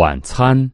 晚餐。